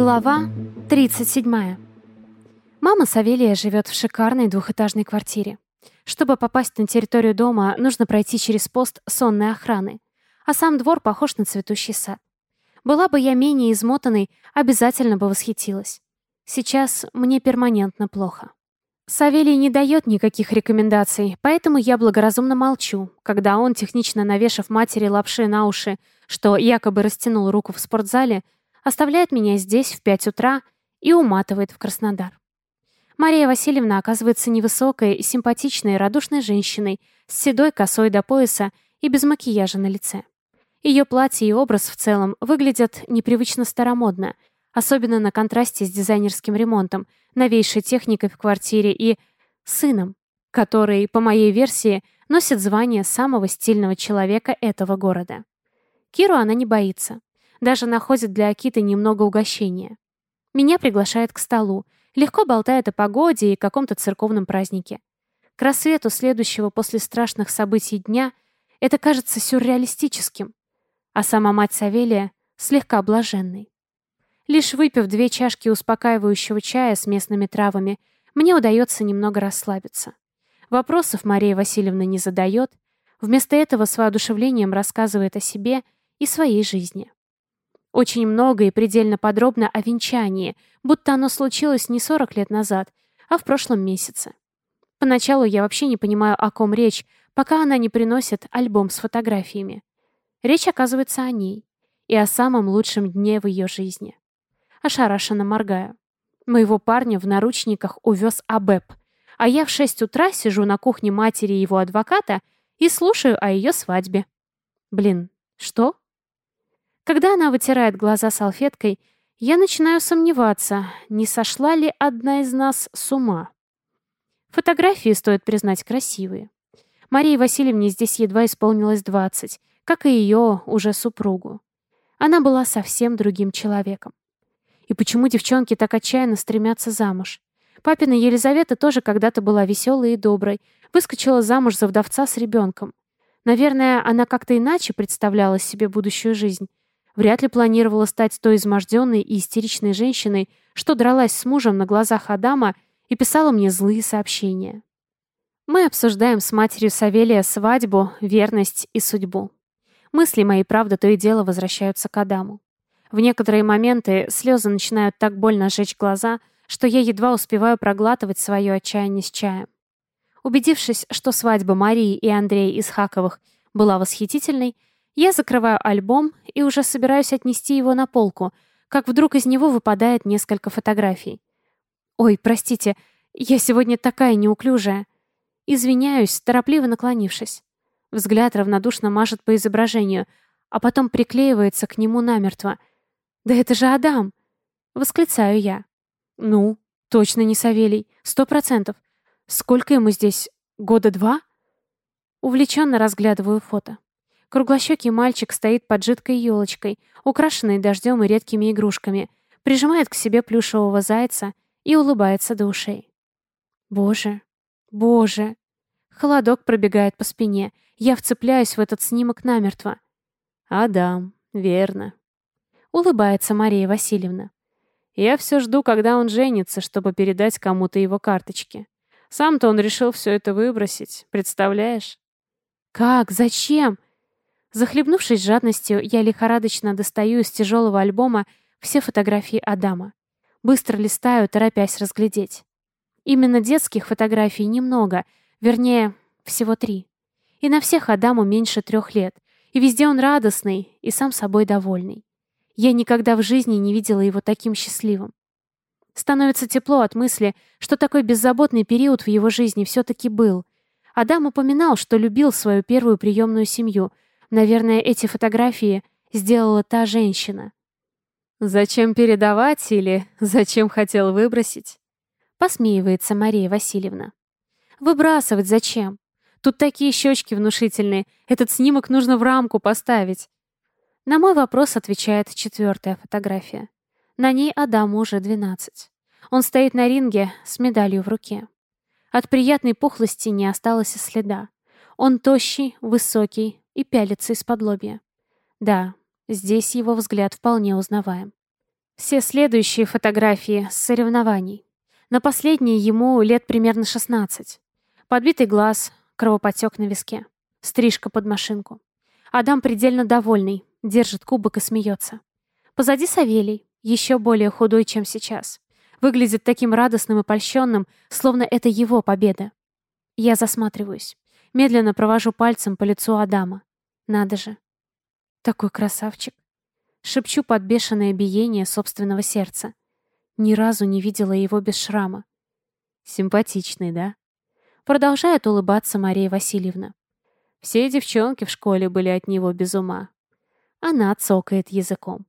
Глава 37. Мама Савелия живет в шикарной двухэтажной квартире. Чтобы попасть на территорию дома, нужно пройти через пост сонной охраны. А сам двор похож на цветущий сад. Была бы я менее измотанной, обязательно бы восхитилась. Сейчас мне перманентно плохо. Савелий не дает никаких рекомендаций, поэтому я благоразумно молчу, когда он, технично навешав матери лапши на уши, что якобы растянул руку в спортзале, оставляет меня здесь в 5 утра и уматывает в Краснодар. Мария Васильевна оказывается невысокой, и симпатичной, радушной женщиной с седой косой до пояса и без макияжа на лице. Ее платье и образ в целом выглядят непривычно старомодно, особенно на контрасте с дизайнерским ремонтом, новейшей техникой в квартире и сыном, который, по моей версии, носит звание самого стильного человека этого города. Киру она не боится. Даже находит для Акиты немного угощения. Меня приглашает к столу, легко болтает о погоде и каком-то церковном празднике. К рассвету следующего после страшных событий дня это кажется сюрреалистическим, а сама мать Савелия слегка блаженной. Лишь выпив две чашки успокаивающего чая с местными травами, мне удается немного расслабиться. Вопросов Мария Васильевна не задает, вместо этого с воодушевлением рассказывает о себе и своей жизни. Очень много и предельно подробно о венчании, будто оно случилось не 40 лет назад, а в прошлом месяце. Поначалу я вообще не понимаю, о ком речь, пока она не приносит альбом с фотографиями. Речь оказывается о ней и о самом лучшем дне в ее жизни. Ошарашенно моргаю. Моего парня в наручниках увез Абеб, а я в 6 утра сижу на кухне матери его адвоката и слушаю о ее свадьбе. Блин, что? Когда она вытирает глаза салфеткой, я начинаю сомневаться, не сошла ли одна из нас с ума. Фотографии, стоит признать, красивые. Марии Васильевне здесь едва исполнилось 20, как и ее уже супругу. Она была совсем другим человеком. И почему девчонки так отчаянно стремятся замуж? Папина Елизавета тоже когда-то была веселой и доброй, выскочила замуж за вдовца с ребенком. Наверное, она как-то иначе представляла себе будущую жизнь. Вряд ли планировала стать той изможденной и истеричной женщиной, что дралась с мужем на глазах Адама и писала мне злые сообщения. Мы обсуждаем с матерью Савелия свадьбу, верность и судьбу. Мысли мои, правда, то и дело возвращаются к Адаму. В некоторые моменты слезы начинают так больно жечь глаза, что я едва успеваю проглатывать свое отчаяние с чаем. Убедившись, что свадьба Марии и Андрея Исхаковых была восхитительной, я закрываю альбом и уже собираюсь отнести его на полку, как вдруг из него выпадает несколько фотографий. «Ой, простите, я сегодня такая неуклюжая». Извиняюсь, торопливо наклонившись. Взгляд равнодушно мажет по изображению, а потом приклеивается к нему намертво. «Да это же Адам!» Восклицаю я. «Ну, точно не Савелий, сто процентов. Сколько ему здесь? Года два?» Увлеченно разглядываю фото. Круглощекий мальчик стоит под жидкой елочкой, украшенной дождем и редкими игрушками, прижимает к себе плюшевого зайца и улыбается до ушей. Боже, боже. Холодок пробегает по спине. Я вцепляюсь в этот снимок намертво. Адам, верно. Улыбается Мария Васильевна. Я все жду, когда он женится, чтобы передать кому-то его карточки. Сам-то он решил все это выбросить, представляешь? Как? Зачем? Захлебнувшись жадностью, я лихорадочно достаю из тяжелого альбома все фотографии Адама. Быстро листаю, торопясь разглядеть. Именно детских фотографий немного, вернее, всего три. И на всех Адаму меньше трех лет, и везде он радостный и сам собой довольный. Я никогда в жизни не видела его таким счастливым. Становится тепло от мысли, что такой беззаботный период в его жизни все-таки был. Адам упоминал, что любил свою первую приемную семью — Наверное, эти фотографии сделала та женщина. «Зачем передавать или зачем хотел выбросить?» Посмеивается Мария Васильевна. «Выбрасывать зачем? Тут такие щечки внушительные. Этот снимок нужно в рамку поставить». На мой вопрос отвечает четвертая фотография. На ней Адаму уже 12. Он стоит на ринге с медалью в руке. От приятной пухлости не осталось и следа. Он тощий, высокий, и пялится из-под лобья. Да, здесь его взгляд вполне узнаваем. все следующие фотографии с соревнований. На последней ему лет примерно 16. Подбитый глаз, кровопотек на виске, стрижка под машинку. Адам предельно довольный, держит кубок и смеется. Позади Савелий, еще более худой, чем сейчас. Выглядит таким радостным и польщенным, словно это его победа. Я засматриваюсь. Медленно провожу пальцем по лицу Адама. Надо же. Такой красавчик. Шепчу под бешеное биение собственного сердца. Ни разу не видела его без шрама. Симпатичный, да? Продолжает улыбаться Мария Васильевна. Все девчонки в школе были от него без ума. Она цокает языком.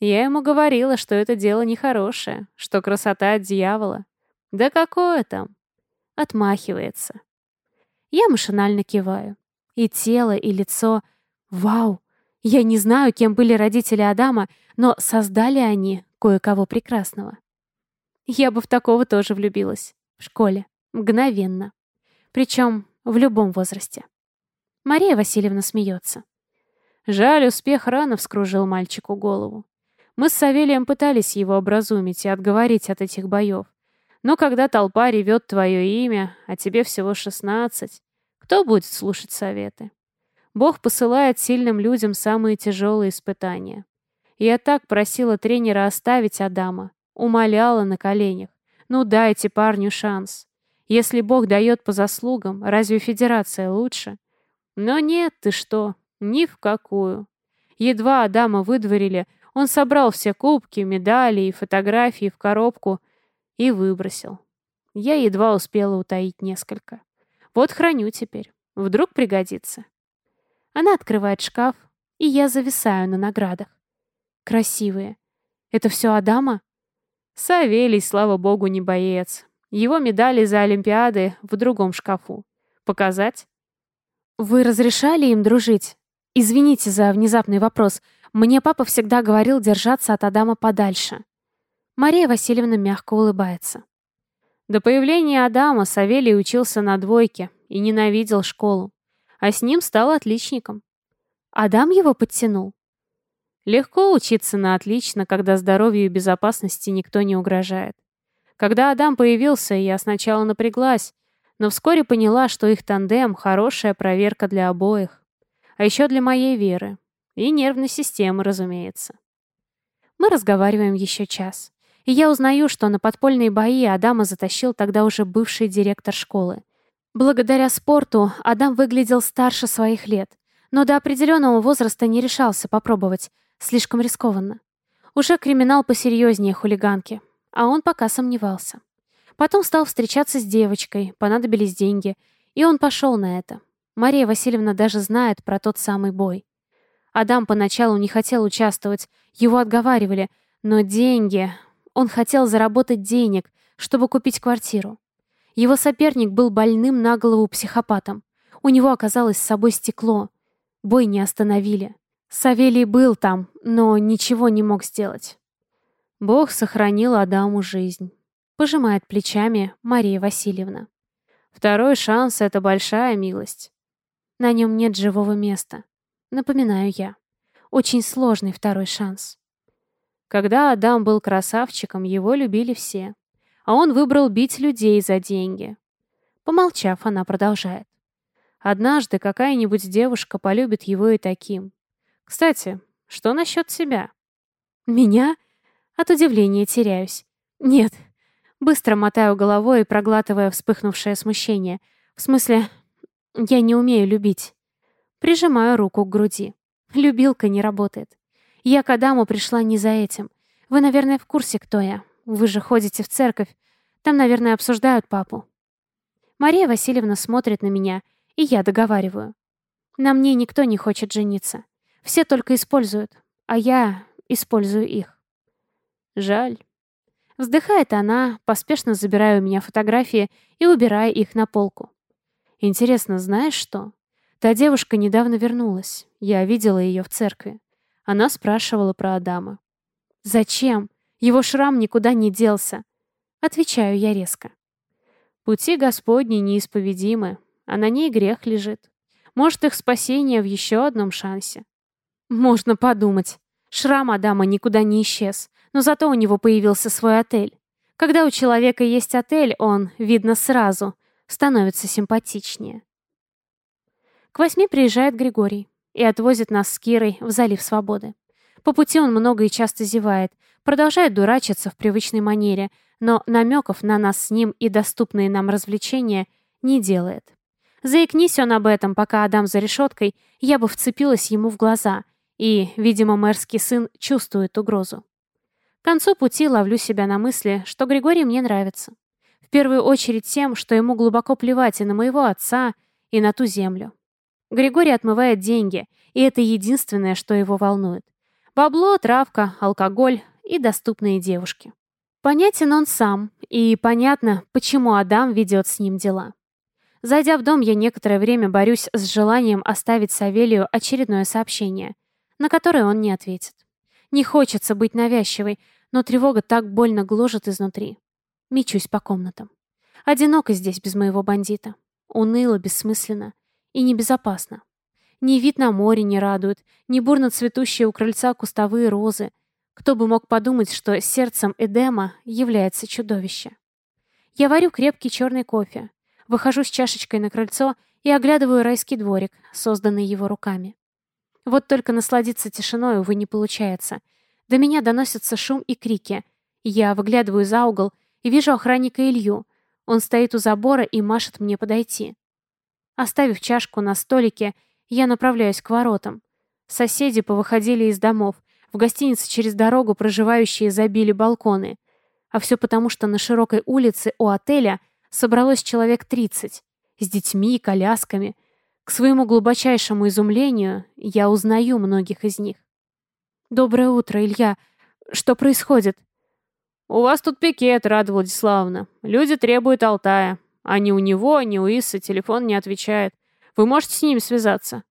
Я ему говорила, что это дело нехорошее, что красота от дьявола. Да какое там? Отмахивается. Я машинально киваю. И тело, и лицо. Вау! Я не знаю, кем были родители Адама, но создали они кое-кого прекрасного. Я бы в такого тоже влюбилась. В школе. Мгновенно. Причем в любом возрасте. Мария Васильевна смеется. Жаль, успех рано вскружил мальчику голову. Мы с Савелием пытались его образумить и отговорить от этих боев. Но когда толпа ревет твое имя, а тебе всего шестнадцать, кто будет слушать советы? Бог посылает сильным людям самые тяжелые испытания. Я так просила тренера оставить Адама. Умоляла на коленях. Ну дайте парню шанс. Если Бог дает по заслугам, разве федерация лучше? Но нет, ты что, ни в какую. Едва Адама выдворили, он собрал все кубки, медали и фотографии в коробку и выбросил. Я едва успела утаить несколько. Вот храню теперь. Вдруг пригодится. Она открывает шкаф, и я зависаю на наградах. Красивые. Это все Адама? Савелий, слава богу, не боец. Его медали за Олимпиады в другом шкафу. Показать? Вы разрешали им дружить? Извините за внезапный вопрос. Мне папа всегда говорил держаться от Адама подальше. Мария Васильевна мягко улыбается. До появления Адама Савелий учился на двойке и ненавидел школу а с ним стал отличником. Адам его подтянул. Легко учиться на отлично, когда здоровью и безопасности никто не угрожает. Когда Адам появился, я сначала напряглась, но вскоре поняла, что их тандем — хорошая проверка для обоих. А еще для моей веры. И нервной системы, разумеется. Мы разговариваем еще час. И я узнаю, что на подпольные бои Адама затащил тогда уже бывший директор школы. Благодаря спорту Адам выглядел старше своих лет, но до определенного возраста не решался попробовать, слишком рискованно. Уже криминал посерьезнее хулиганки, а он пока сомневался. Потом стал встречаться с девочкой, понадобились деньги, и он пошел на это. Мария Васильевна даже знает про тот самый бой. Адам поначалу не хотел участвовать, его отговаривали, но деньги... Он хотел заработать денег, чтобы купить квартиру. Его соперник был больным на голову психопатом. У него оказалось с собой стекло. Бой не остановили. Савелий был там, но ничего не мог сделать. Бог сохранил Адаму жизнь. Пожимает плечами Мария Васильевна. Второй шанс — это большая милость. На нем нет живого места. Напоминаю я. Очень сложный второй шанс. Когда Адам был красавчиком, его любили все а он выбрал бить людей за деньги. Помолчав, она продолжает. Однажды какая-нибудь девушка полюбит его и таким. Кстати, что насчет себя? Меня? От удивления теряюсь. Нет. Быстро мотаю головой, проглатывая вспыхнувшее смущение. В смысле, я не умею любить. Прижимаю руку к груди. Любилка не работает. Я к Адаму пришла не за этим. Вы, наверное, в курсе, кто я. Вы же ходите в церковь. Там, наверное, обсуждают папу. Мария Васильевна смотрит на меня, и я договариваю. На мне никто не хочет жениться. Все только используют, а я использую их. Жаль. Вздыхает она, поспешно забирая у меня фотографии и убирая их на полку. Интересно, знаешь что? Та девушка недавно вернулась. Я видела ее в церкви. Она спрашивала про Адама. «Зачем? Его шрам никуда не делся. Отвечаю я резко. Пути Господни неисповедимы, а на ней грех лежит. Может, их спасение в еще одном шансе. Можно подумать. Шрам Адама никуда не исчез, но зато у него появился свой отель. Когда у человека есть отель, он, видно сразу, становится симпатичнее. К восьми приезжает Григорий и отвозит нас с Кирой в залив свободы. По пути он много и часто зевает, продолжает дурачиться в привычной манере, но намеков на нас с ним и доступные нам развлечения не делает. Заикнись он об этом, пока Адам за решеткой, я бы вцепилась ему в глаза, и, видимо, мэрский сын чувствует угрозу. К концу пути ловлю себя на мысли, что Григорий мне нравится. В первую очередь тем, что ему глубоко плевать и на моего отца, и на ту землю. Григорий отмывает деньги, и это единственное, что его волнует. Бабло, травка, алкоголь и доступные девушки. Понятен он сам, и понятно, почему Адам ведет с ним дела. Зайдя в дом, я некоторое время борюсь с желанием оставить Савелию очередное сообщение, на которое он не ответит. Не хочется быть навязчивой, но тревога так больно гложет изнутри. Мечусь по комнатам. Одиноко здесь без моего бандита. Уныло, бессмысленно и небезопасно. Ни вид на море не радует, ни бурно цветущие у крыльца кустовые розы. Кто бы мог подумать, что сердцем Эдема является чудовище. Я варю крепкий черный кофе, Выхожу с чашечкой на крыльцо и оглядываю райский дворик, созданный его руками. Вот только насладиться тишиной, увы, не получается. До меня доносятся шум и крики. Я выглядываю за угол и вижу охранника Илью. Он стоит у забора и машет мне подойти. Оставив чашку на столике, я направляюсь к воротам. Соседи повыходили из домов. В гостинице через дорогу проживающие забили балконы. А все потому, что на широкой улице у отеля – собралось человек 30, с детьми и колясками. К своему глубочайшему изумлению я узнаю многих из них. «Доброе утро, Илья. Что происходит?» «У вас тут пикет, Рада Владиславовна. Люди требуют Алтая. А ни у него, ни у Исы телефон не отвечает. Вы можете с ним связаться?»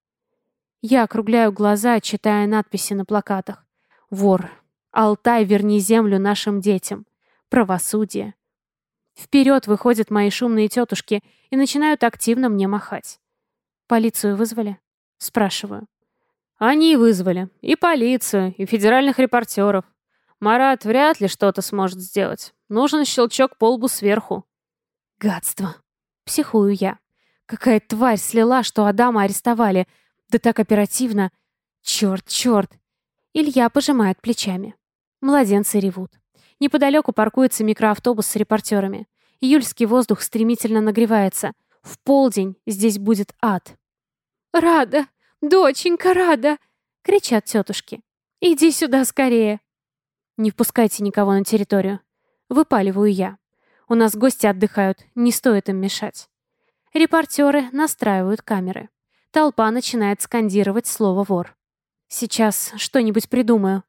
Я округляю глаза, читая надписи на плакатах. «Вор. Алтай, верни землю нашим детям. Правосудие. Вперед выходят мои шумные тетушки и начинают активно мне махать. «Полицию вызвали?» Спрашиваю. «Они вызвали. И полицию, и федеральных репортеров. Марат вряд ли что-то сможет сделать. Нужен щелчок по лбу сверху». «Гадство!» Психую я. Какая тварь слила, что Адама арестовали. Да так оперативно. Черт, черт. Илья пожимает плечами. Младенцы ревут. Неподалеку паркуется микроавтобус с репортерами. Июльский воздух стремительно нагревается. В полдень здесь будет ад. «Рада! Доченька, рада!» — кричат тетушки. «Иди сюда скорее!» «Не впускайте никого на территорию!» Выпаливаю я. У нас гости отдыхают, не стоит им мешать. Репортеры настраивают камеры. Толпа начинает скандировать слово «вор». «Сейчас что-нибудь придумаю»,